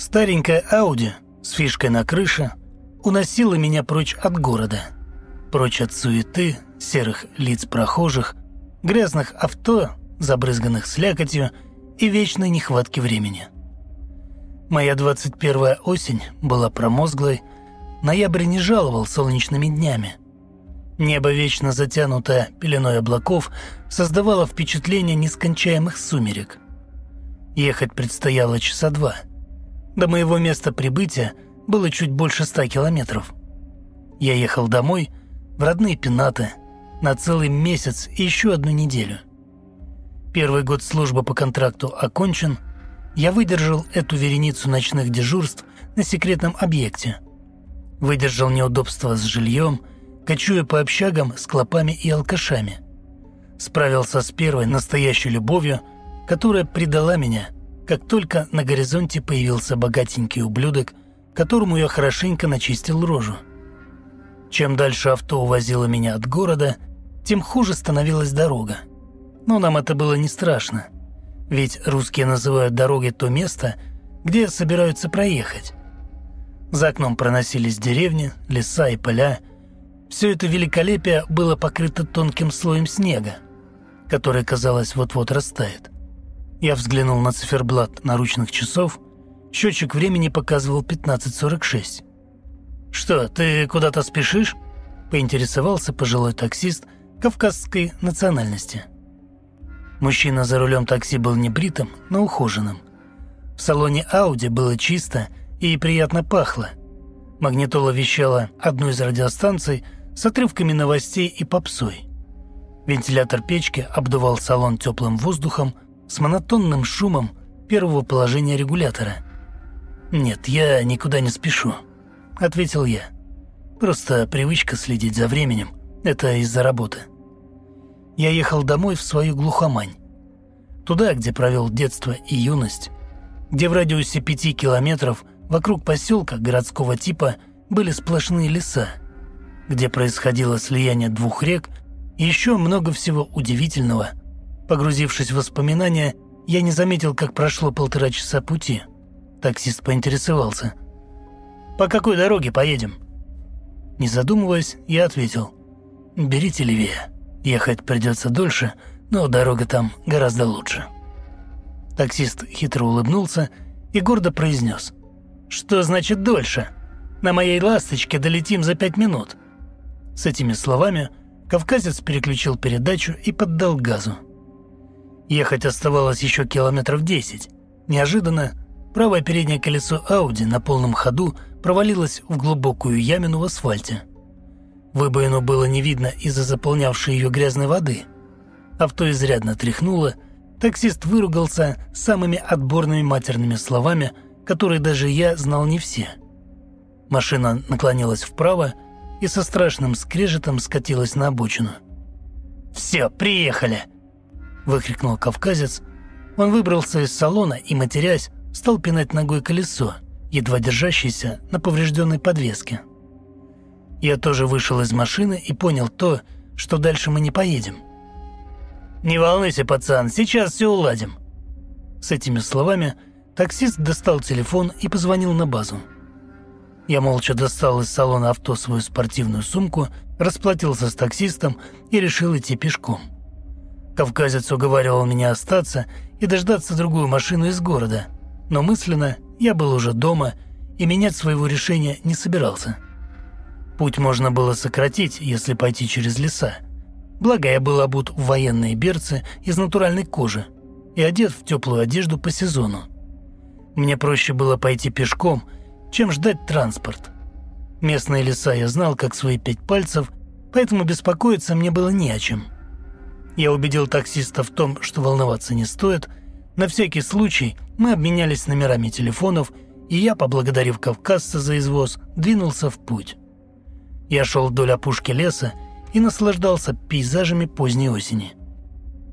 Старенькая Ауди с фишкой на крыше уносила меня прочь от города, прочь от суеты, серых лиц прохожих, грязных авто, забрызганных слякотью и вечной нехватки времени. Моя 21-я осень была промозглой, ноябрь не жаловал солнечными днями. Небо, вечно затянутое пеленой облаков, создавало впечатление нескончаемых сумерек. Ехать предстояло часа два – до моего места прибытия было чуть больше ста километров. Я ехал домой, в родные пенаты, на целый месяц и еще одну неделю. Первый год службы по контракту окончен, я выдержал эту вереницу ночных дежурств на секретном объекте. Выдержал неудобства с жильем, кочуя по общагам с клопами и алкашами. Справился с первой настоящей любовью, которая предала меня – как только на горизонте появился богатенький ублюдок, которому я хорошенько начистил рожу. Чем дальше авто увозило меня от города, тем хуже становилась дорога. Но нам это было не страшно, ведь русские называют дорогой то место, где собираются проехать. За окном проносились деревни, леса и поля. Все это великолепие было покрыто тонким слоем снега, который, казалось, вот-вот растает. Я взглянул на циферблат наручных часов. Счетчик времени показывал 15.46. «Что, ты куда-то спешишь?» – поинтересовался пожилой таксист кавказской национальности. Мужчина за рулем такси был не бритым, но ухоженным. В салоне Ауди было чисто и приятно пахло. Магнитола вещала одну из радиостанций с отрывками новостей и попсой. Вентилятор печки обдувал салон теплым воздухом, с монотонным шумом первого положения регулятора. «Нет, я никуда не спешу», — ответил я. «Просто привычка следить за временем. Это из-за работы». Я ехал домой в свою глухомань. Туда, где провел детство и юность, где в радиусе пяти километров вокруг поселка городского типа были сплошные леса, где происходило слияние двух рек и еще много всего удивительного – Погрузившись в воспоминания, я не заметил, как прошло полтора часа пути. Таксист поинтересовался. «По какой дороге поедем?» Не задумываясь, я ответил. «Берите левее. Ехать придется дольше, но дорога там гораздо лучше». Таксист хитро улыбнулся и гордо произнес. «Что значит дольше? На моей «Ласточке» долетим за пять минут». С этими словами кавказец переключил передачу и поддал газу. Ехать оставалось еще километров десять. Неожиданно правое переднее колесо Ауди на полном ходу провалилось в глубокую ямину в асфальте. Выбоину было не видно из-за заполнявшей ее грязной воды. Авто изрядно тряхнуло, таксист выругался самыми отборными матерными словами, которые даже я знал не все. Машина наклонилась вправо и со страшным скрежетом скатилась на обочину. «Все, приехали!» – выкрикнул кавказец. Он выбрался из салона и, матерясь, стал пинать ногой колесо, едва держащееся на поврежденной подвеске. Я тоже вышел из машины и понял то, что дальше мы не поедем. «Не волнуйся, пацан, сейчас все уладим». С этими словами таксист достал телефон и позвонил на базу. Я молча достал из салона авто свою спортивную сумку, расплатился с таксистом и решил идти пешком. Кавказец уговаривал меня остаться и дождаться другую машину из города, но мысленно я был уже дома и менять своего решения не собирался. Путь можно было сократить, если пойти через леса. Благо я был обут в военные берцы из натуральной кожи и одет в теплую одежду по сезону. Мне проще было пойти пешком, чем ждать транспорт. Местные леса я знал как свои пять пальцев, поэтому беспокоиться мне было не о чем – я убедил таксиста в том, что волноваться не стоит. На всякий случай мы обменялись номерами телефонов, и я, поблагодарив кавказца за извоз, двинулся в путь. Я шел вдоль опушки леса и наслаждался пейзажами поздней осени.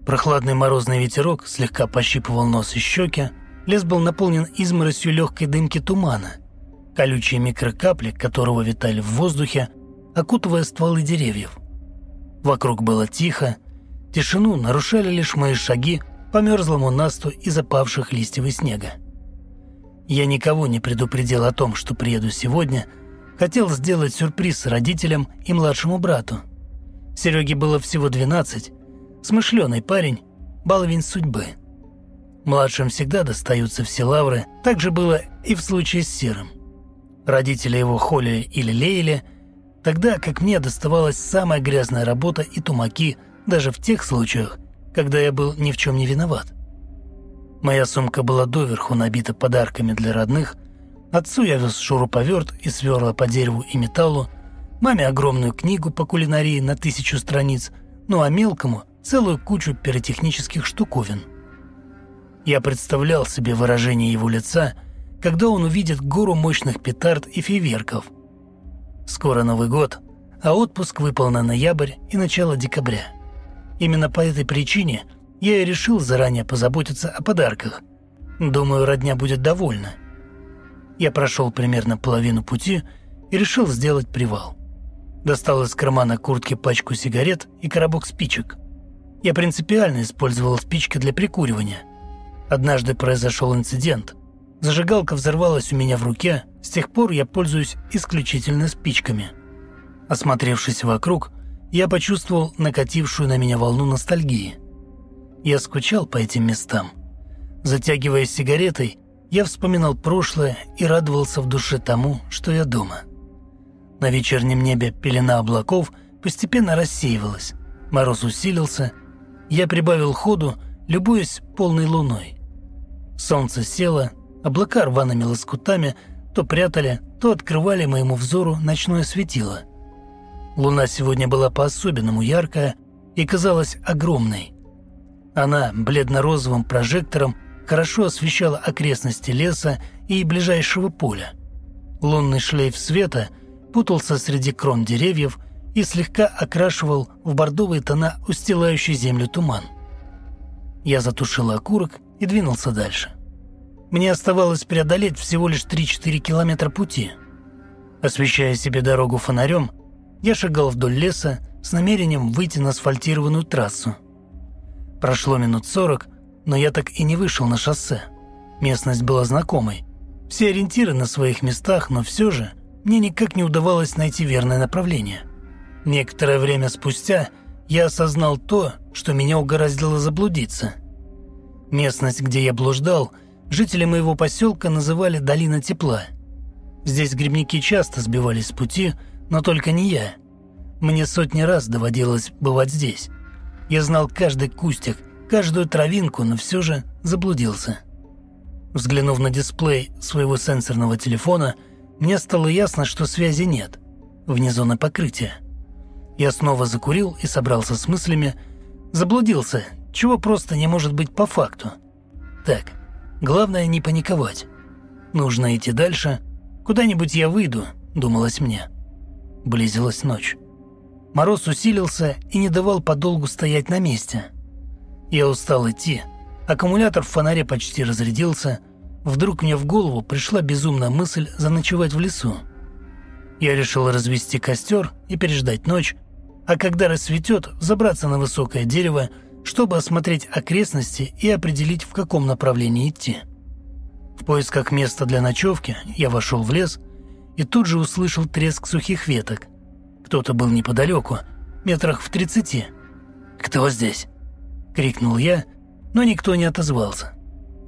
Прохладный морозный ветерок слегка пощипывал нос и щеки, лес был наполнен изморосью легкой дымки тумана, колючие микрокапли которого витали в воздухе, окутывая стволы деревьев. Вокруг было тихо, Тишину нарушали лишь мои шаги по мерзлому насту из опавших листьев и снега. Я никого не предупредил о том, что приеду сегодня. Хотел сделать сюрприз родителям и младшему брату. Сереге было всего 12. Смышленый парень, баловень судьбы. Младшим всегда достаются все лавры, так же было и в случае с Серым. Родители его холили или леяли, тогда как мне доставалась самая грязная работа и тумаки даже в тех случаях, когда я был ни в чем не виноват. Моя сумка была доверху набита подарками для родных, отцу я вез шуруповерт и сверла по дереву и металлу, маме огромную книгу по кулинарии на тысячу страниц, ну а мелкому целую кучу пиротехнических штуковин – я представлял себе выражение его лица, когда он увидит гору мощных петард и фейверков. Скоро Новый год, а отпуск выпал на ноябрь и начало декабря. Именно по этой причине я и решил заранее позаботиться о подарках. Думаю, родня будет довольна. Я прошел примерно половину пути и решил сделать привал. Достал из кармана куртки пачку сигарет и коробок спичек. Я принципиально использовал спички для прикуривания – Однажды произошел инцидент. Зажигалка взорвалась у меня в руке, с тех пор я пользуюсь исключительно спичками. Осмотревшись вокруг, я почувствовал накатившую на меня волну ностальгии. Я скучал по этим местам. Затягиваясь сигаретой, я вспоминал прошлое и радовался в душе тому, что я дома. На вечернем небе пелена облаков постепенно рассеивалась, мороз усилился, я прибавил ходу, любуясь полной луной. Солнце село, облака рваными лоскутами то прятали, то открывали моему взору ночное светило. Луна сегодня была по-особенному яркая и казалась огромной. Она бледно-розовым прожектором хорошо освещала окрестности леса и ближайшего поля. Лунный шлейф света путался среди крон деревьев и слегка окрашивал в бордовые тона устилающий землю туман. Я затушил окурок и двинулся дальше. Мне оставалось преодолеть всего лишь 3-4 километра пути. Освещая себе дорогу фонарем, я шагал вдоль леса с намерением выйти на асфальтированную трассу. Прошло минут 40, но я так и не вышел на шоссе. Местность была знакомой. Все ориентиры на своих местах, но все же мне никак не удавалось найти верное направление. Некоторое время спустя я осознал то, что меня угораздило заблудиться – Местность, где я блуждал, жители моего поселка называли «Долина тепла». Здесь грибники часто сбивались с пути, но только не я. Мне сотни раз доводилось бывать здесь. Я знал каждый кустик, каждую травинку, но все же заблудился. Взглянув на дисплей своего сенсорного телефона, мне стало ясно, что связи нет, вне зоны покрытия. Я снова закурил и собрался с мыслями. Заблудился, чего просто не может быть по факту. Так, главное не паниковать. Нужно идти дальше. Куда-нибудь я выйду, думалось мне. Близилась ночь. Мороз усилился и не давал подолгу стоять на месте. Я устал идти. Аккумулятор в фонаре почти разрядился. Вдруг мне в голову пришла безумная мысль заночевать в лесу. Я решил развести костер и переждать ночь, а когда рассветет, забраться на высокое дерево чтобы осмотреть окрестности и определить, в каком направлении идти. В поисках места для ночевки я вошел в лес и тут же услышал треск сухих веток. Кто-то был неподалеку, метрах в тридцати. «Кто здесь?» – крикнул я, но никто не отозвался.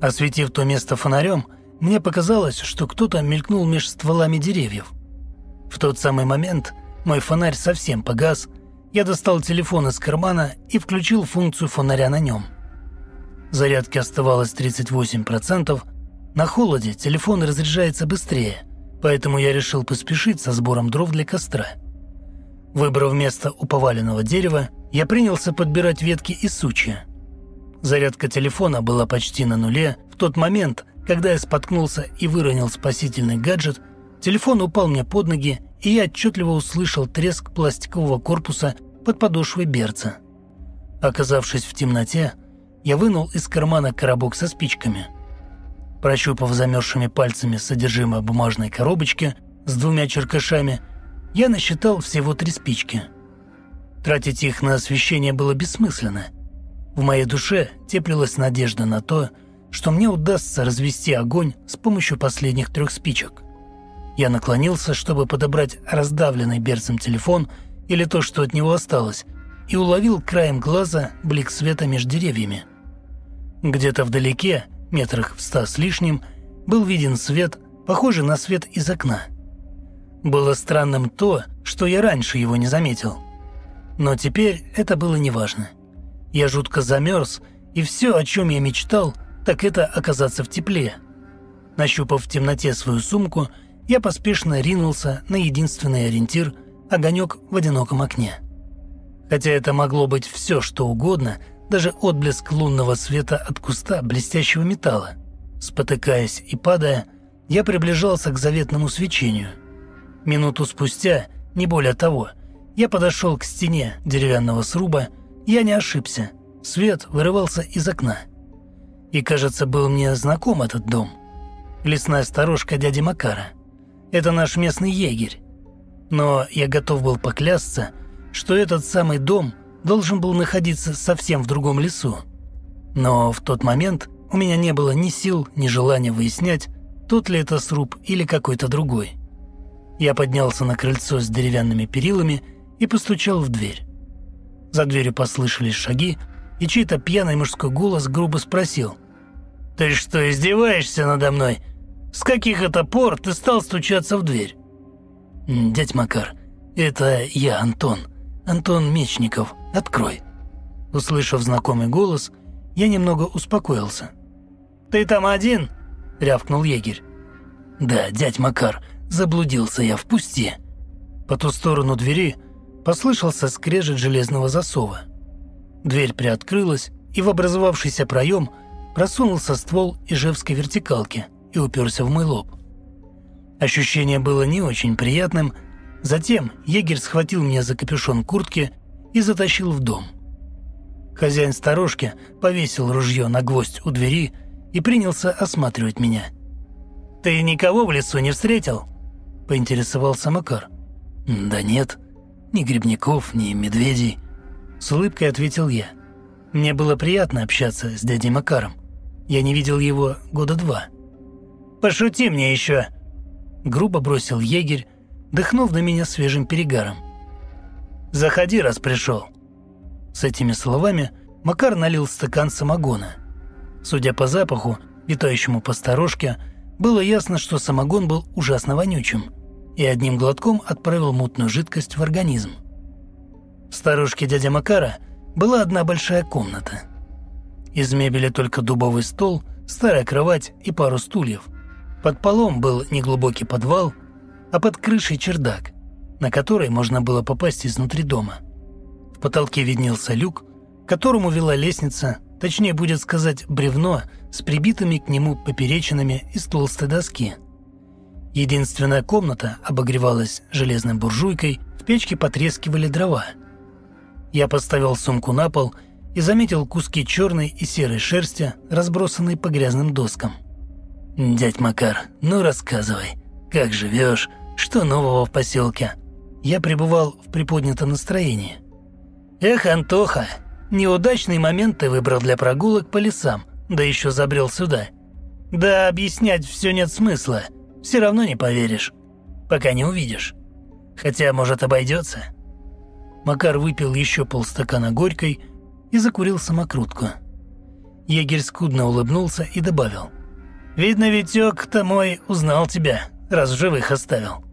Осветив то место фонарем, мне показалось, что кто-то мелькнул меж стволами деревьев. В тот самый момент мой фонарь совсем погас – я достал телефон из кармана и включил функцию фонаря на нем. Зарядки оставалось 38%. На холоде телефон разряжается быстрее, поэтому я решил поспешить со сбором дров для костра. Выбрав место у поваленного дерева, я принялся подбирать ветки и сучья. Зарядка телефона была почти на нуле. В тот момент, когда я споткнулся и выронил спасительный гаджет, телефон упал мне под ноги и я отчетливо услышал треск пластикового корпуса под подошвой берца. Оказавшись в темноте, я вынул из кармана коробок со спичками. Прощупав замерзшими пальцами содержимое бумажной коробочки с двумя черкашами, я насчитал всего три спички. Тратить их на освещение было бессмысленно. В моей душе теплилась надежда на то, что мне удастся развести огонь с помощью последних трех спичек. Я наклонился, чтобы подобрать раздавленный берцем телефон или то, что от него осталось, и уловил краем глаза блик света между деревьями. Где-то вдалеке, метрах в ста с лишним, был виден свет, похожий на свет из окна. Было странным то, что я раньше его не заметил. Но теперь это было неважно. Я жутко замерз, и все, о чем я мечтал, так это оказаться в тепле. Нащупав в темноте свою сумку, я поспешно ринулся на единственный ориентир – огонек в одиноком окне. Хотя это могло быть все, что угодно, даже отблеск лунного света от куста блестящего металла. Спотыкаясь и падая, я приближался к заветному свечению. Минуту спустя, не более того, я подошел к стене деревянного сруба, я не ошибся. Свет вырывался из окна. И, кажется, был мне знаком этот дом. Лесная сторожка дяди Макара. Это наш местный егерь. Но я готов был поклясться, что этот самый дом должен был находиться совсем в другом лесу. Но в тот момент у меня не было ни сил, ни желания выяснять, тот ли это сруб или какой-то другой. Я поднялся на крыльцо с деревянными перилами и постучал в дверь. За дверью послышались шаги, и чей-то пьяный мужской голос грубо спросил. «Ты что, издеваешься надо мной? С каких это пор ты стал стучаться в дверь?» «Дядь Макар, это я, Антон. Антон Мечников. Открой». Услышав знакомый голос, я немного успокоился. «Ты там один?» – рявкнул егерь. «Да, дядь Макар, заблудился я, впусти». По ту сторону двери послышался скрежет железного засова. Дверь приоткрылась, и в образовавшийся проем просунулся ствол ижевской вертикалки и уперся в мой лоб. Ощущение было не очень приятным, затем егерь схватил меня за капюшон куртки и затащил в дом. Хозяин сторожки повесил ружье на гвоздь у двери и принялся осматривать меня. «Ты никого в лесу не встретил?» – поинтересовался Макар. «Да нет, ни грибников, ни медведей», – с улыбкой ответил я. Мне было приятно общаться с дядей Макаром. Я не видел его года два. «Пошути мне еще!» Грубо бросил егерь, дыхнув на меня свежим перегаром. «Заходи, раз пришел». С этими словами Макар налил стакан самогона. Судя по запаху, витающему по сторожке, было ясно, что самогон был ужасно вонючим, и одним глотком отправил мутную жидкость в организм. В сторожке дядя Макара была одна большая комната. Из мебели только дубовый стол, старая кровать и пару стульев. Под полом был неглубокий подвал, а под крышей чердак, на который можно было попасть изнутри дома. В потолке виднелся люк, к которому вела лестница, точнее будет сказать бревно с прибитыми к нему поперечинами из толстой доски. Единственная комната обогревалась железной буржуйкой, в печке потрескивали дрова. Я поставил сумку на пол и заметил куски черной и серой шерсти, разбросанные по грязным доскам. «Дядь Макар, ну рассказывай, как живешь, что нового в поселке?» Я пребывал в приподнятом настроении – «Эх, Антоха, неудачный момент ты выбрал для прогулок по лесам, да еще забрел сюда. Да объяснять все нет смысла, все равно не поверишь, пока не увидишь. Хотя, может, обойдется». Макар выпил еще полстакана горькой и закурил самокрутку. Егерь скудно улыбнулся и добавил. «Видно, Витек-то мой узнал тебя, раз живых оставил».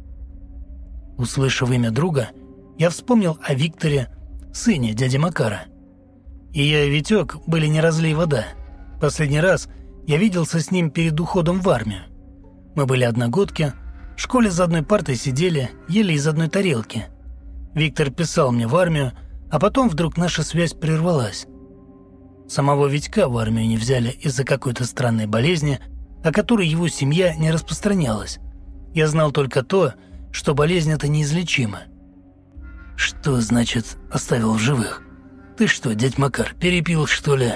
Услышав имя друга, я вспомнил о Викторе, сыне дяди Макара. И я и Витек были не разлей вода. Последний раз я виделся с ним перед уходом в армию. Мы были одногодки, в школе за одной партой сидели, ели из одной тарелки. Виктор писал мне в армию, а потом вдруг наша связь прервалась. Самого Витька в армию не взяли из-за какой-то странной болезни, о которой его семья не распространялась. Я знал только то, что болезнь эта неизлечима. «Что значит оставил в живых? Ты что, дядь Макар, перепил, что ли?»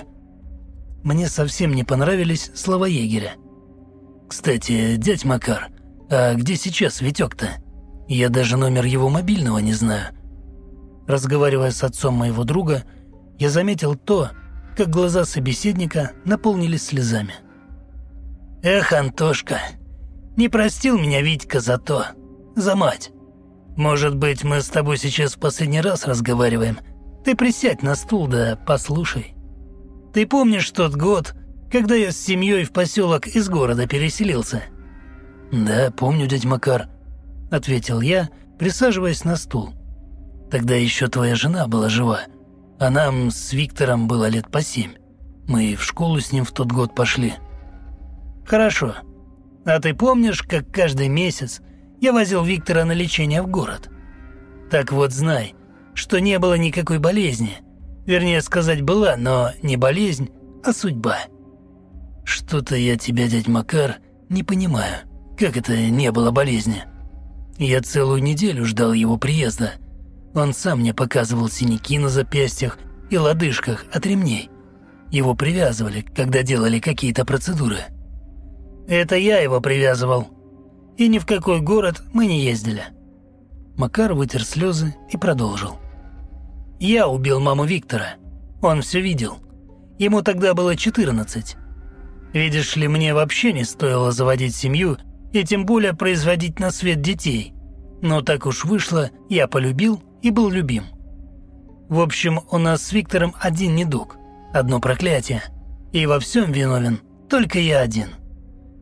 Мне совсем не понравились слова егеря. «Кстати, дядь Макар, а где сейчас Витек-то? Я даже номер его мобильного не знаю». Разговаривая с отцом моего друга, я заметил то, как глаза собеседника наполнились слезами. Эх, Антошка, не простил меня Витька за то, за мать. Может быть, мы с тобой сейчас в последний раз разговариваем. Ты присядь на стул да послушай. Ты помнишь тот год, когда я с семьей в поселок из города переселился?» «Да, помню, дядь Макар», — ответил я, присаживаясь на стул. «Тогда еще твоя жена была жива, а нам с Виктором было лет по семь. Мы в школу с ним в тот год пошли». «Хорошо. А ты помнишь, как каждый месяц я возил Виктора на лечение в город? Так вот знай, что не было никакой болезни. Вернее сказать, была, но не болезнь, а судьба». «Что-то я тебя, дядь Макар, не понимаю. Как это не было болезни? Я целую неделю ждал его приезда. Он сам мне показывал синяки на запястьях и лодыжках от ремней. Его привязывали, когда делали какие-то процедуры». «Это я его привязывал. И ни в какой город мы не ездили». Макар вытер слезы и продолжил. «Я убил маму Виктора. Он все видел. Ему тогда было 14. Видишь ли, мне вообще не стоило заводить семью и тем более производить на свет детей. Но так уж вышло, я полюбил и был любим. В общем, у нас с Виктором один недуг, одно проклятие. И во всем виновен только я один.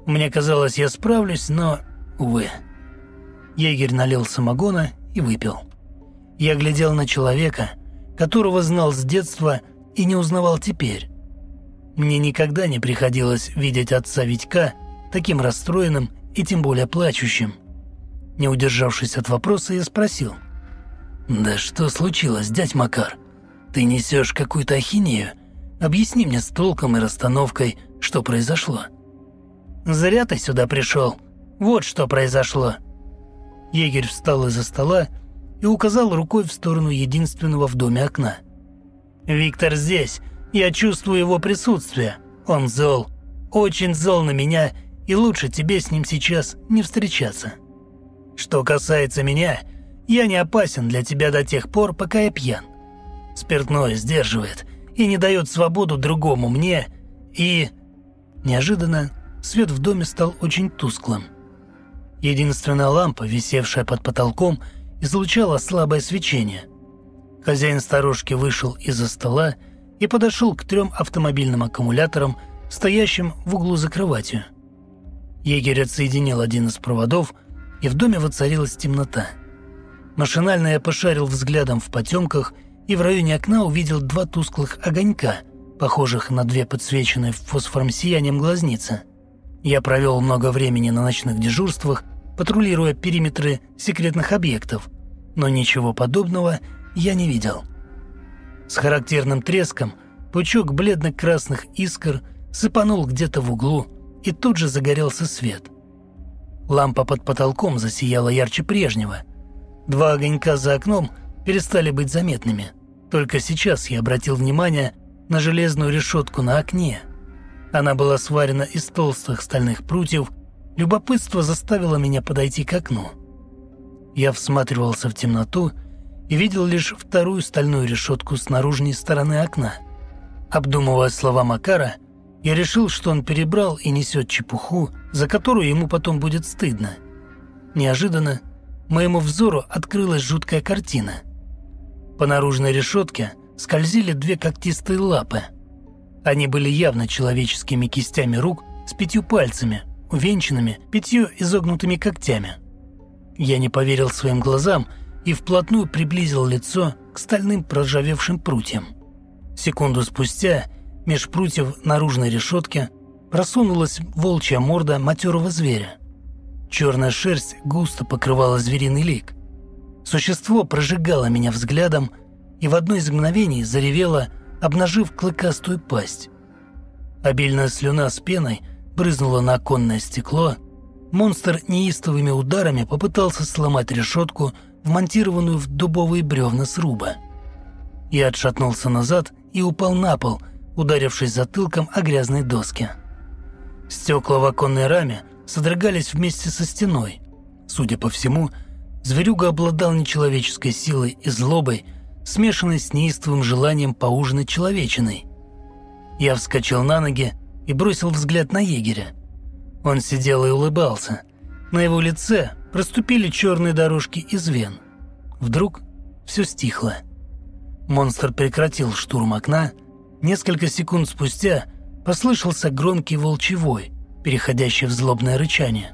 Мне казалось, я справлюсь, но, увы. Егерь налил самогона и выпил. Я глядел на человека, которого знал с детства и не узнавал теперь. Мне никогда не приходилось видеть отца Витька таким расстроенным и тем более плачущим. Не удержавшись от вопроса, я спросил. «Да что случилось, дядь Макар? Ты несешь какую-то ахинею? Объясни мне с толком и расстановкой, что произошло». «Зря ты сюда пришел. Вот что произошло». Егерь встал из-за стола и указал рукой в сторону единственного в доме окна. «Виктор здесь, я чувствую его присутствие. Он зол. Очень зол на меня, и лучше тебе с ним сейчас не встречаться. Что касается меня, я не опасен для тебя до тех пор, пока я пьян. Спиртное сдерживает и не дает свободу другому мне, и... Неожиданно свет в доме стал очень тусклым. Единственная лампа, висевшая под потолком, излучала слабое свечение. Хозяин сторожки вышел из-за стола и подошел к трем автомобильным аккумуляторам, стоящим в углу за кроватью. Егерь отсоединил один из проводов, и в доме воцарилась темнота. Машинально я пошарил взглядом в потемках и в районе окна увидел два тусклых огонька, похожих на две подсвеченные фосфором сиянием глазницы. Я провел много времени на ночных дежурствах, патрулируя периметры секретных объектов, но ничего подобного я не видел. С характерным треском пучок бледно-красных искр сыпанул где-то в углу, и тут же загорелся свет. Лампа под потолком засияла ярче прежнего. Два огонька за окном перестали быть заметными. Только сейчас я обратил внимание на железную решетку на окне. Она была сварена из толстых стальных прутьев. Любопытство заставило меня подойти к окну. Я всматривался в темноту и видел лишь вторую стальную решетку с наружной стороны окна. Обдумывая слова Макара, я решил, что он перебрал и несет чепуху, за которую ему потом будет стыдно. Неожиданно моему взору открылась жуткая картина. По наружной решетке скользили две когтистые лапы. Они были явно человеческими кистями рук с пятью пальцами, увенчанными пятью изогнутыми когтями. Я не поверил своим глазам и вплотную приблизил лицо к стальным проржавевшим прутьям. Секунду спустя меж прутьев наружной решетки просунулась волчья морда матерого зверя. Черная шерсть густо покрывала звериный лик. Существо прожигало меня взглядом и в одно из мгновений заревело, обнажив клыкастую пасть. Обильная слюна с пеной брызнула на оконное стекло. Монстр неистовыми ударами попытался сломать решетку, вмонтированную в дубовые бревна сруба. Я отшатнулся назад и упал на пол, ударившись затылком о грязной доске. Стекла в оконной раме содрогались вместе со стеной. Судя по всему, зверюга обладал нечеловеческой силой и злобой, смешанной с неистовым желанием поужинать человечиной. Я вскочил на ноги и бросил взгляд на егеря. Он сидел и улыбался. На его лице проступили черные дорожки из вен. Вдруг все стихло. Монстр прекратил штурм окна. Несколько секунд спустя послышался громкий волчий вой, переходящий в злобное рычание.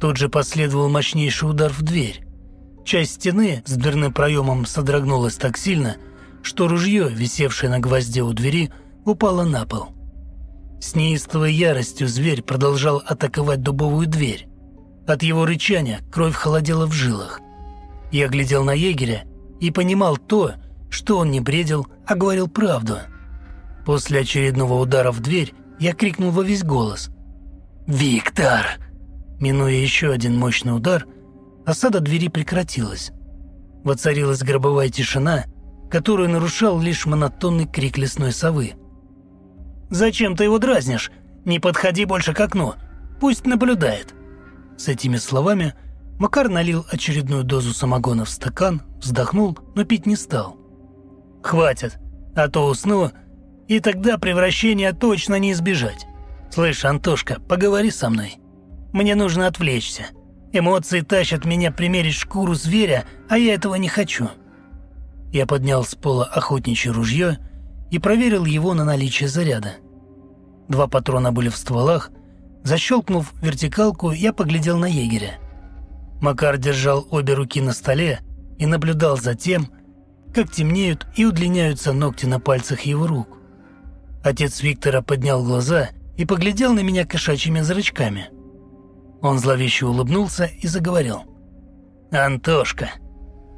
Тут же последовал мощнейший удар в дверь. Часть стены с дверным проемом содрогнулась так сильно, что ружье, висевшее на гвозде у двери, упало на пол. С неистовой яростью зверь продолжал атаковать дубовую дверь. От его рычания кровь холодела в жилах. Я глядел на егеря и понимал то, что он не бредил, а говорил правду. После очередного удара в дверь я крикнул во весь голос. «Виктор!» Минуя еще один мощный удар, осада двери прекратилась. Воцарилась гробовая тишина, которую нарушал лишь монотонный крик лесной совы. «Зачем ты его дразнишь? Не подходи больше к окну. Пусть наблюдает». С этими словами Макар налил очередную дозу самогона в стакан, вздохнул, но пить не стал. «Хватит, а то усну, и тогда превращения точно не избежать. Слышь, Антошка, поговори со мной. Мне нужно отвлечься. Эмоции тащат меня примерить шкуру зверя, а я этого не хочу». Я поднял с пола охотничье ружье и проверил его на наличие заряда. Два патрона были в стволах. Защелкнув вертикалку, я поглядел на егеря. Макар держал обе руки на столе и наблюдал за тем, как темнеют и удлиняются ногти на пальцах его рук. Отец Виктора поднял глаза и поглядел на меня кошачьими зрачками. Он зловеще улыбнулся и заговорил. «Антошка,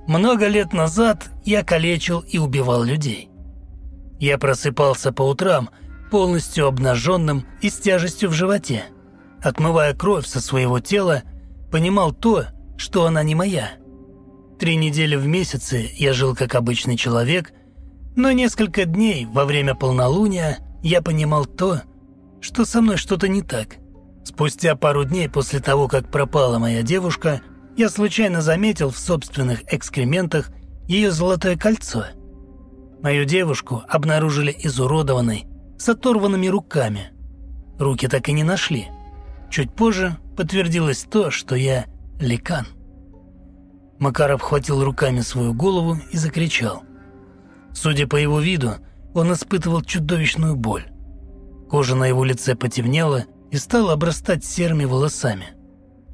много лет назад я калечил и убивал людей. Я просыпался по утрам полностью обнаженным и с тяжестью в животе. Отмывая кровь со своего тела, понимал то, что она не моя. Три недели в месяце я жил как обычный человек, но несколько дней во время полнолуния я понимал то, что со мной что-то не так. Спустя пару дней после того, как пропала моя девушка, я случайно заметил в собственных экскрементах ее золотое кольцо – Мою девушку обнаружили изуродованной, с оторванными руками. Руки так и не нашли. Чуть позже подтвердилось то, что я ликан. Макаров хватил руками свою голову и закричал. Судя по его виду, он испытывал чудовищную боль. Кожа на его лице потемнела и стала обрастать серыми волосами.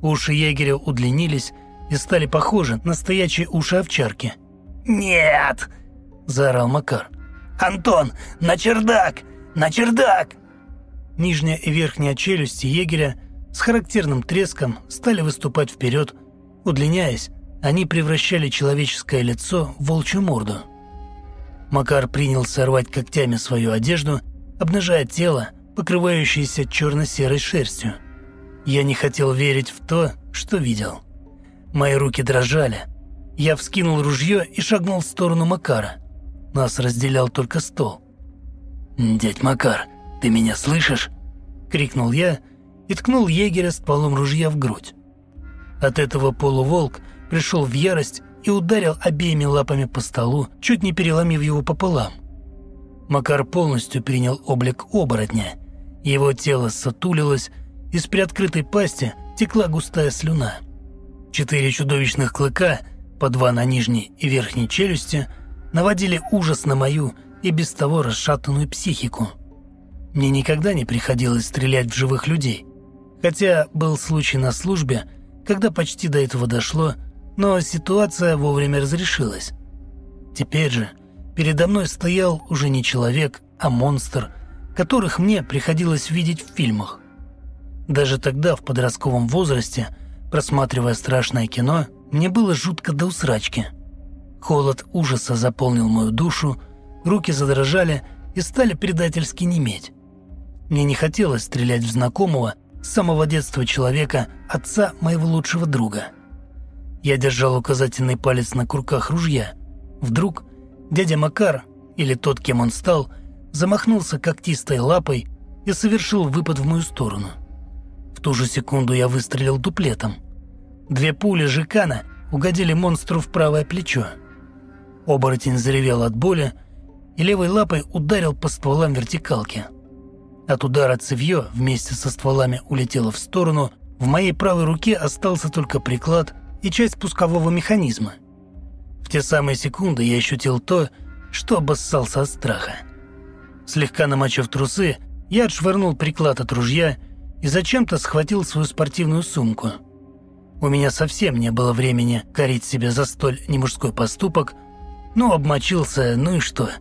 Уши егеря удлинились и стали похожи на стоячие уши овчарки. «Нет!» заорал Макар. «Антон, на чердак! На чердак!» Нижняя и верхняя челюсти егеря с характерным треском стали выступать вперед. Удлиняясь, они превращали человеческое лицо в волчью морду. Макар принялся рвать когтями свою одежду, обнажая тело, покрывающееся черно-серой шерстью. Я не хотел верить в то, что видел. Мои руки дрожали. Я вскинул ружье и шагнул в сторону Макара – нас разделял только стол. «Дядь Макар, ты меня слышишь?» — крикнул я и ткнул егеря стволом ружья в грудь. От этого полуволк пришел в ярость и ударил обеими лапами по столу, чуть не переломив его пополам. Макар полностью принял облик оборотня. Его тело сатулилось, из приоткрытой пасти текла густая слюна. Четыре чудовищных клыка, по два на нижней и верхней челюсти, наводили ужас на мою и без того расшатанную психику. Мне никогда не приходилось стрелять в живых людей, хотя был случай на службе, когда почти до этого дошло, но ситуация вовремя разрешилась. Теперь же передо мной стоял уже не человек, а монстр, которых мне приходилось видеть в фильмах. Даже тогда, в подростковом возрасте, просматривая страшное кино, мне было жутко до усрачки – Холод ужаса заполнил мою душу, руки задрожали и стали предательски неметь. Мне не хотелось стрелять в знакомого с самого детства человека, отца моего лучшего друга. Я держал указательный палец на курках ружья. Вдруг дядя Макар, или тот, кем он стал, замахнулся когтистой лапой и совершил выпад в мою сторону. В ту же секунду я выстрелил дуплетом. Две пули Жикана угодили монстру в правое плечо. Оборотень заревел от боли и левой лапой ударил по стволам вертикалки. От удара цевьё вместе со стволами улетело в сторону, в моей правой руке остался только приклад и часть пускового механизма. В те самые секунды я ощутил то, что обоссался от страха. Слегка намочив трусы, я отшвырнул приклад от ружья и зачем-то схватил свою спортивную сумку. У меня совсем не было времени корить себя за столь немужской поступок, но обмочился, ну и что –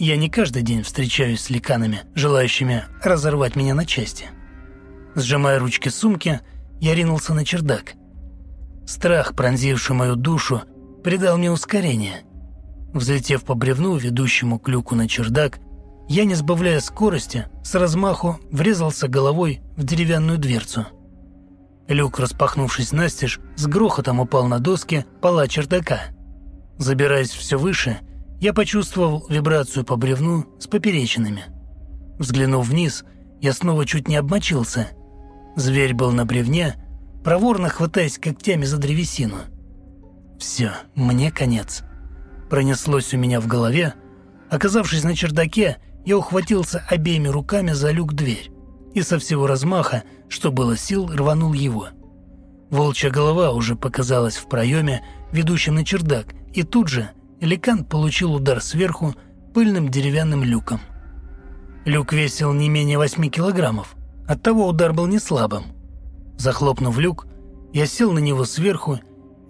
я не каждый день встречаюсь с ликанами, желающими разорвать меня на части. Сжимая ручки сумки, я ринулся на чердак. Страх, пронзивший мою душу, придал мне ускорение. Взлетев по бревну, ведущему к люку на чердак, я, не сбавляя скорости, с размаху врезался головой в деревянную дверцу. Люк, распахнувшись настежь, с грохотом упал на доски пола чердака. Забираясь все выше, я почувствовал вибрацию по бревну с поперечинами. Взглянув вниз, я снова чуть не обмочился. Зверь был на бревне, проворно хватаясь когтями за древесину. Все, мне конец. Пронеслось у меня в голове. Оказавшись на чердаке, я ухватился обеими руками за люк-дверь и со всего размаха, что было сил, рванул его. Волчья голова уже показалась в проеме, ведущем на чердак, и тут же Ликан получил удар сверху пыльным деревянным люком. Люк весил не менее 8 килограммов, оттого удар был не слабым. Захлопнув люк, я сел на него сверху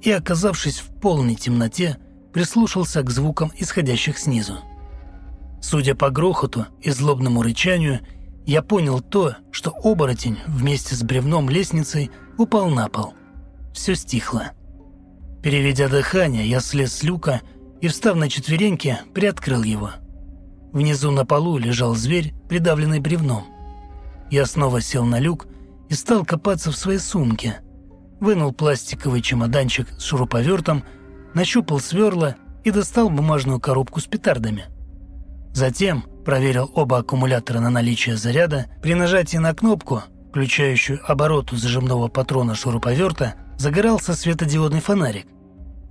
и, оказавшись в полной темноте, прислушался к звукам, исходящих снизу. Судя по грохоту и злобному рычанию, я понял то, что оборотень вместе с бревном лестницей упал на пол. Все стихло. Переведя дыхание, я слез с люка и, встав на четвереньки, приоткрыл его. Внизу на полу лежал зверь, придавленный бревном. Я снова сел на люк и стал копаться в своей сумке. Вынул пластиковый чемоданчик с шуруповертом, нащупал сверла и достал бумажную коробку с петардами. Затем проверил оба аккумулятора на наличие заряда. При нажатии на кнопку, включающую обороту зажимного патрона шуруповерта, загорался светодиодный фонарик.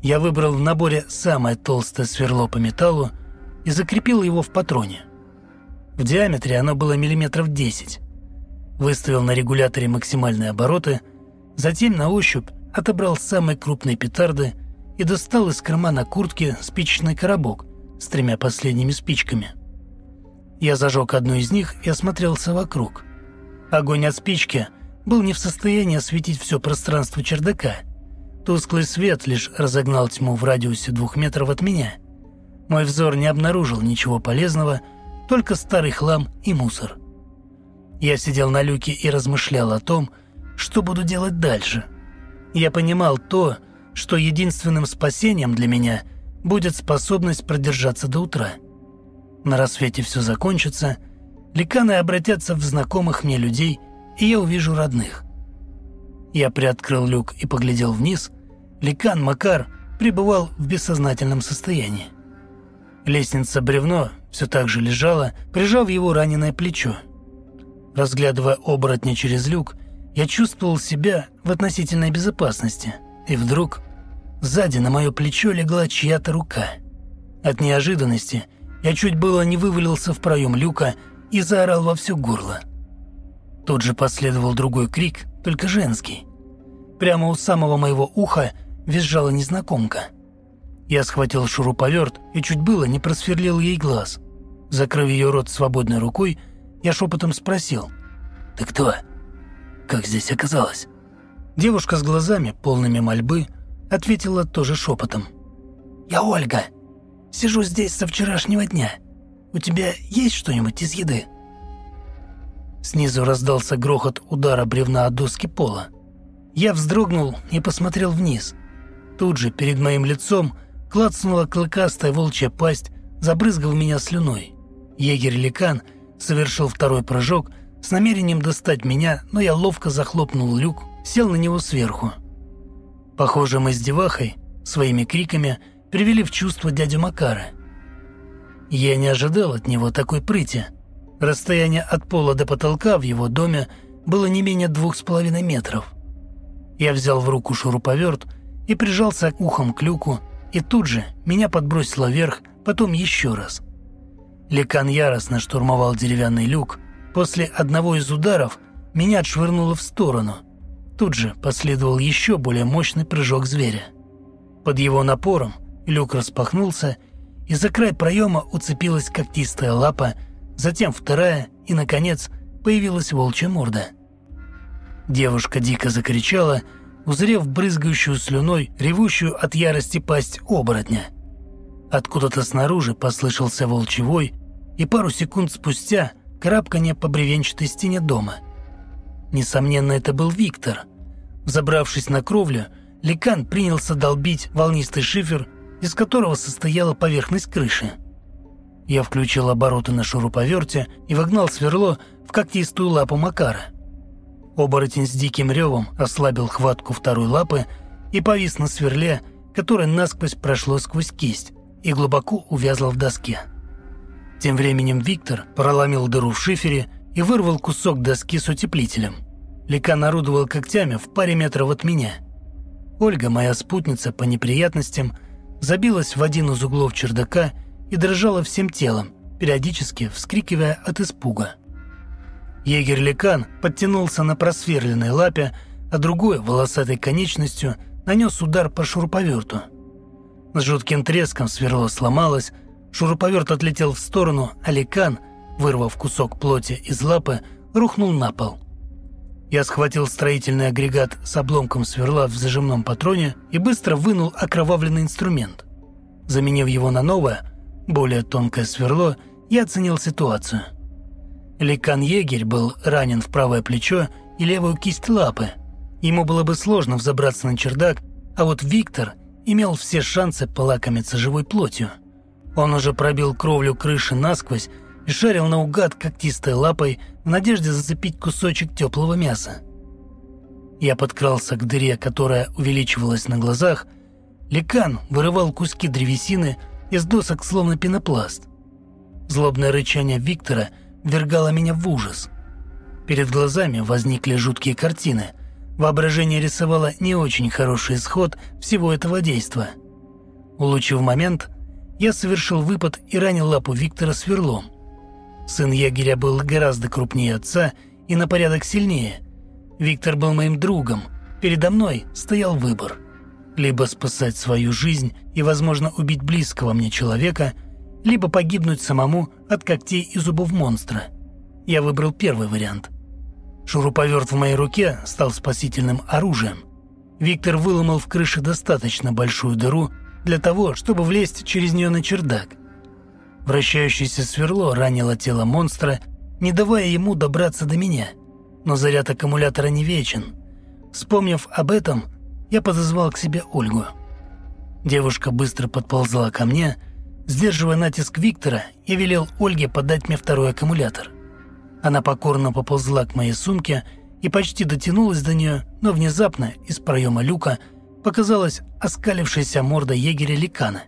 Я выбрал в наборе самое толстое сверло по металлу и закрепил его в патроне. В диаметре оно было миллиметров 10. Выставил на регуляторе максимальные обороты, затем на ощупь отобрал самые крупные петарды и достал из кармана куртки спичечный коробок с тремя последними спичками. Я зажег одну из них и осмотрелся вокруг. Огонь от спички был не в состоянии осветить все пространство чердака – Тусклый свет лишь разогнал тьму в радиусе двух метров от меня. Мой взор не обнаружил ничего полезного, только старый хлам и мусор. Я сидел на люке и размышлял о том, что буду делать дальше. Я понимал то, что единственным спасением для меня будет способность продержаться до утра. На рассвете все закончится, ликаны обратятся в знакомых мне людей, и я увижу родных. Я приоткрыл люк и поглядел вниз, Ликан Макар пребывал в бессознательном состоянии. Лестница бревно все так же лежала, прижав его раненое плечо. Разглядывая оборотня через люк, я чувствовал себя в относительной безопасности, и вдруг сзади на мое плечо легла чья-то рука. От неожиданности я чуть было не вывалился в проем люка и заорал во все горло. Тут же последовал другой крик, только женский. Прямо у самого моего уха – визжала незнакомка. Я схватил шуруповерт и чуть было не просверлил ей глаз. Закрыв ее рот свободной рукой, я шепотом спросил. «Ты кто? Как здесь оказалось?» Девушка с глазами, полными мольбы, ответила тоже шепотом. «Я Ольга. Сижу здесь со вчерашнего дня. У тебя есть что-нибудь из еды?» Снизу раздался грохот удара бревна от доски пола. Я вздрогнул и посмотрел вниз – Тут же перед моим лицом клацнула клыкастая волчья пасть, забрызгав меня слюной. Егерь-ликан совершил второй прыжок с намерением достать меня, но я ловко захлопнул люк, сел на него сверху. Похоже, мы с девахой своими криками привели в чувство дядю Макара. Я не ожидал от него такой прыти. Расстояние от пола до потолка в его доме было не менее двух с половиной метров. Я взял в руку шуруповерт и прижался ухом к люку, и тут же меня подбросило вверх, потом еще раз. Лекан яростно штурмовал деревянный люк, После одного из ударов меня отшвырнуло в сторону. Тут же последовал еще более мощный прыжок зверя. Под его напором люк распахнулся, и за край проема уцепилась когтистая лапа, затем вторая, и, наконец, появилась волчья морда. Девушка дико закричала, узрев брызгающую слюной, ревущую от ярости пасть оборотня. Откуда-то снаружи послышался волчий вой, и пару секунд спустя крапканье по бревенчатой стене дома. Несомненно, это был Виктор. Взобравшись на кровлю, Ликан принялся долбить волнистый шифер, из которого состояла поверхность крыши. Я включил обороты на шуруповерте и вогнал сверло в когтистую лапу Макара. Оборотень с диким ревом ослабил хватку второй лапы и повис на сверле, которое насквозь прошло сквозь кисть и глубоко увязло в доске. Тем временем Виктор проломил дыру в шифере и вырвал кусок доски с утеплителем. Лика орудовал когтями в паре метров от меня. Ольга, моя спутница по неприятностям, забилась в один из углов чердака и дрожала всем телом, периодически вскрикивая от испуга. Егерь Лекан подтянулся на просверленной лапе, а другой, волосатой конечностью, нанес удар по шуруповерту. С жутким треском сверло сломалось, шуруповерт отлетел в сторону, а Лекан, вырвав кусок плоти из лапы, рухнул на пол. Я схватил строительный агрегат с обломком сверла в зажимном патроне и быстро вынул окровавленный инструмент. Заменив его на новое, более тонкое сверло, я оценил ситуацию – Ликан-егерь был ранен в правое плечо и левую кисть лапы. Ему было бы сложно взобраться на чердак, а вот Виктор имел все шансы полакомиться живой плотью. Он уже пробил кровлю крыши насквозь и шарил наугад когтистой лапой в надежде зацепить кусочек теплого мяса. Я подкрался к дыре, которая увеличивалась на глазах. Ликан вырывал куски древесины из досок, словно пенопласт. Злобное рычание Виктора – ввергало меня в ужас. Перед глазами возникли жуткие картины. Воображение рисовало не очень хороший исход всего этого действа. Улучив момент, я совершил выпад и ранил лапу Виктора сверлом. Сын егеря был гораздо крупнее отца и на порядок сильнее. Виктор был моим другом. Передо мной стоял выбор. Либо спасать свою жизнь и, возможно, убить близкого мне человека – либо погибнуть самому от когтей и зубов монстра. Я выбрал первый вариант. Шуруповерт в моей руке стал спасительным оружием. Виктор выломал в крыше достаточно большую дыру для того, чтобы влезть через нее на чердак. Вращающееся сверло ранило тело монстра, не давая ему добраться до меня. Но заряд аккумулятора не вечен. Вспомнив об этом, я подозвал к себе Ольгу. Девушка быстро подползла ко мне, Сдерживая натиск Виктора, я велел Ольге подать мне второй аккумулятор. Она покорно поползла к моей сумке и почти дотянулась до нее, но внезапно из проема люка показалась оскалившаяся морда егеря Ликана.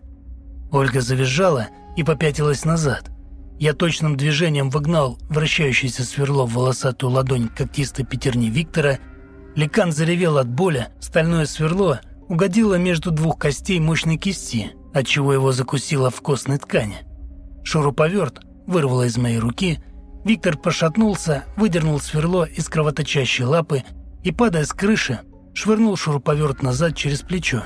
Ольга завизжала и попятилась назад. Я точным движением выгнал вращающееся сверло в волосатую ладонь когтистой пятерни Виктора. Ликан заревел от боли, стальное сверло угодило между двух костей мощной кисти – отчего его закусило в костной ткани. Шуруповерт вырвало из моей руки, Виктор пошатнулся, выдернул сверло из кровоточащей лапы и, падая с крыши, швырнул шуруповерт назад через плечо.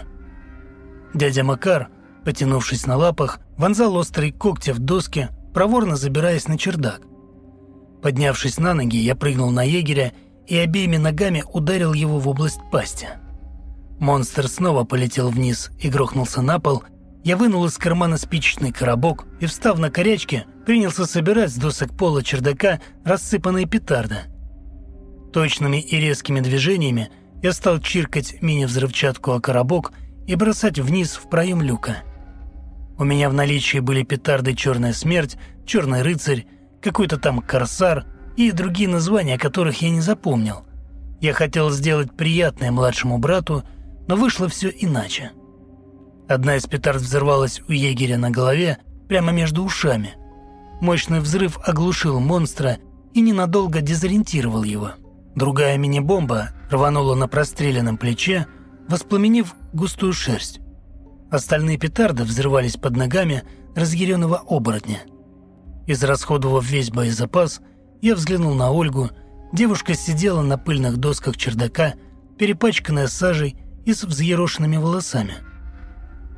Дядя Макар, потянувшись на лапах, вонзал острые когти в доски, проворно забираясь на чердак. Поднявшись на ноги, я прыгнул на егеря и обеими ногами ударил его в область пасти. Монстр снова полетел вниз и грохнулся на пол, я вынул из кармана спичечный коробок и, встав на корячки, принялся собирать с досок пола чердака рассыпанные петарды. Точными и резкими движениями я стал чиркать мини-взрывчатку о коробок и бросать вниз в проем люка. У меня в наличии были петарды «Черная смерть», «Черный рыцарь», какой-то там «Корсар» и другие названия, которых я не запомнил. Я хотел сделать приятное младшему брату, но вышло все иначе. Одна из петард взорвалась у егеря на голове, прямо между ушами. Мощный взрыв оглушил монстра и ненадолго дезориентировал его. Другая мини-бомба рванула на простреленном плече, воспламенив густую шерсть. Остальные петарды взрывались под ногами разъяренного оборотня. Израсходовав весь боезапас, Я взглянул на Ольгу. Девушка сидела на пыльных досках чердака, перепачканная сажей и с взъерошенными волосами.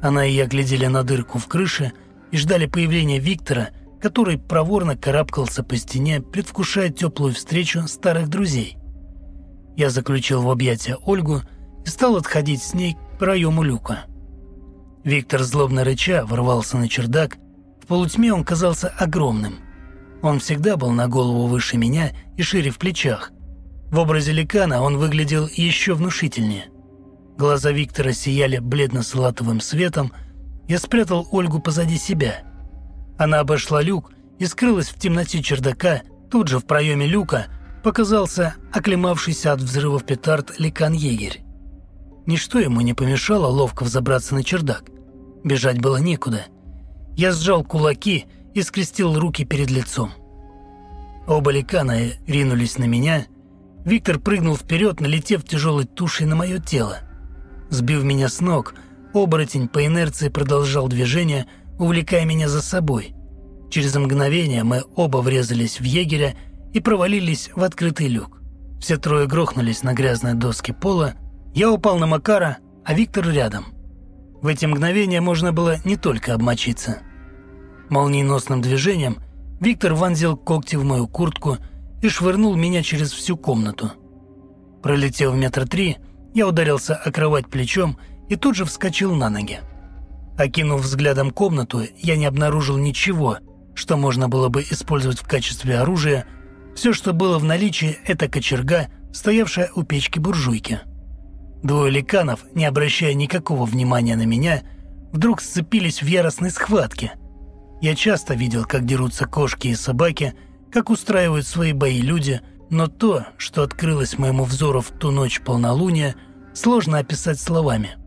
Она и я глядели на дырку в крыше и ждали появления Виктора, который проворно карабкался по стене, предвкушая теплую встречу старых друзей. Я заключил в объятия Ольгу и стал отходить с ней к проему люка. Виктор злобно рыча ворвался на чердак. В полутьме он казался огромным. Он всегда был на голову выше меня и шире в плечах. В образе ликана он выглядел еще внушительнее. Глаза Виктора сияли бледно-салатовым светом. Я спрятал Ольгу позади себя. Она обошла люк и скрылась в темноте чердака. Тут же в проеме люка показался оклемавшийся от взрывов петард ликан-егерь. Ничто ему не помешало ловко взобраться на чердак. Бежать было некуда. Я сжал кулаки и скрестил руки перед лицом. Оба ликана ринулись на меня. Виктор прыгнул вперед, налетев тяжелой тушей на мое тело. Сбив меня с ног, оборотень по инерции продолжал движение, увлекая меня за собой. Через мгновение мы оба врезались в егеря и провалились в открытый люк. Все трое грохнулись на грязной доске пола. Я упал на Макара, а Виктор рядом. В эти мгновения можно было не только обмочиться. Молниеносным движением Виктор вонзил когти в мою куртку и швырнул меня через всю комнату. Пролетев метр три, я ударился о кровать плечом и тут же вскочил на ноги. Окинув взглядом комнату, я не обнаружил ничего, что можно было бы использовать в качестве оружия. Все, что было в наличии, это кочерга, стоявшая у печки буржуйки. Двое ликанов, не обращая никакого внимания на меня, вдруг сцепились в яростной схватке. Я часто видел, как дерутся кошки и собаки, как устраивают свои бои люди, но то, что открылось моему взору в ту ночь полнолуния, сложно описать словами.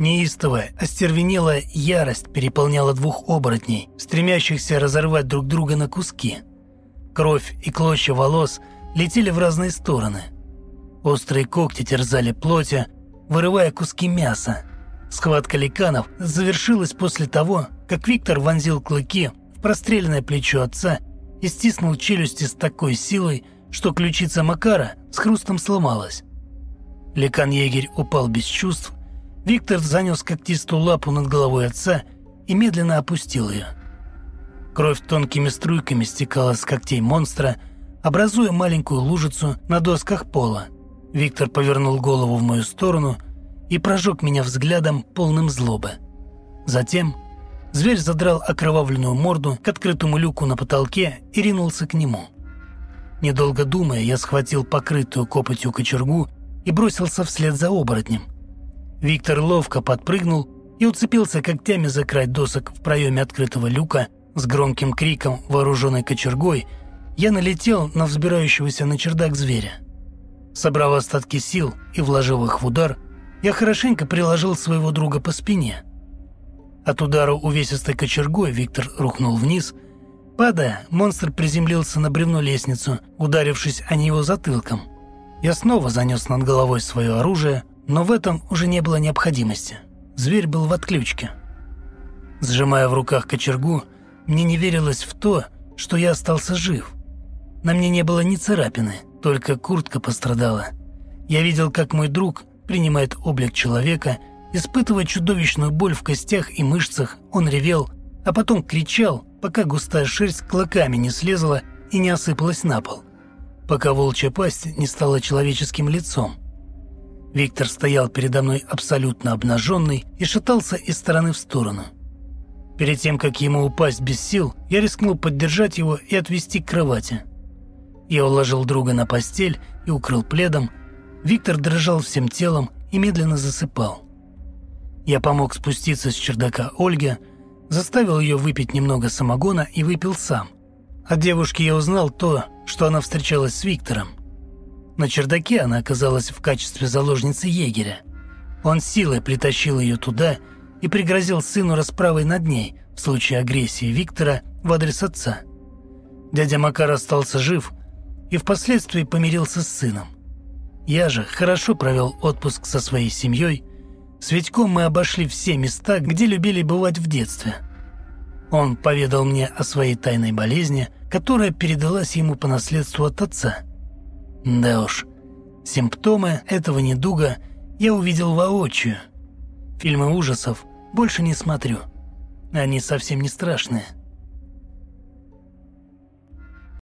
Неистовая, остервенелая ярость переполняла двух оборотней, стремящихся разорвать друг друга на куски. Кровь и клочья волос летели в разные стороны. Острые когти терзали плоти, вырывая куски мяса. Схватка ликанов завершилась после того, как Виктор вонзил клыки в простреленное плечо отца и стиснул челюсти с такой силой, что ключица Макара с хрустом сломалась. Ликан-егерь упал без чувств, Виктор занес когтистую лапу над головой отца и медленно опустил ее. Кровь тонкими струйками стекала с когтей монстра, образуя маленькую лужицу на досках пола. Виктор повернул голову в мою сторону и прожег меня взглядом, полным злобы. Затем зверь задрал окровавленную морду к открытому люку на потолке и ринулся к нему. Недолго думая, я схватил покрытую копотью кочергу и бросился вслед за оборотнем. Виктор ловко подпрыгнул и уцепился когтями за край досок в проеме открытого люка с громким криком, вооруженной кочергой, я налетел на взбирающегося на чердак зверя. Собрав остатки сил и вложив их в удар, я хорошенько приложил своего друга по спине. От удара увесистой кочергой Виктор рухнул вниз. Падая, монстр приземлился на бревно лестницу, ударившись о него затылком. Я снова занес над головой свое оружие, но в этом уже не было необходимости. Зверь был в отключке. Сжимая в руках кочергу, мне не верилось в то, что я остался жив. На мне не было ни царапины, только крутка пострадала. Я видел, как мой друг принимает облик человека, испытывая чудовищную боль в костях и мышцах, он ревел, а потом кричал, пока густая шерсть клоками не слезла и не осыпалась на пол, пока волчья пасть не стала человеческим лицом. Виктор стоял передо мной абсолютно обнаженный и шатался из стороны в сторону. Перед тем, как ему упасть без сил, я рискнул поддержать его и отвести к кровати. Я уложил друга на постель и укрыл пледом, Виктор дрожал всем телом и медленно засыпал. Я помог спуститься с чердака Ольге, заставил ее выпить немного самогона и выпил сам. От девушки я узнал то, что она встречалась с Виктором. На чердаке она оказалась в качестве заложницы егеря. Он силой притащил ее туда и пригрозил сыну расправой над ней в случае агрессии Виктора в адрес отца. Дядя Макар остался жив и впоследствии помирился с сыном. Я же хорошо провел отпуск со своей семьей. С Витьком мы обошли все места, где любили бывать в детстве. Он поведал мне о своей тайной болезни, которая передалась ему по наследству от отца. Да уж, симптомы этого недуга я увидел воочию. Фильмы ужасов больше не смотрю. Они совсем не страшные.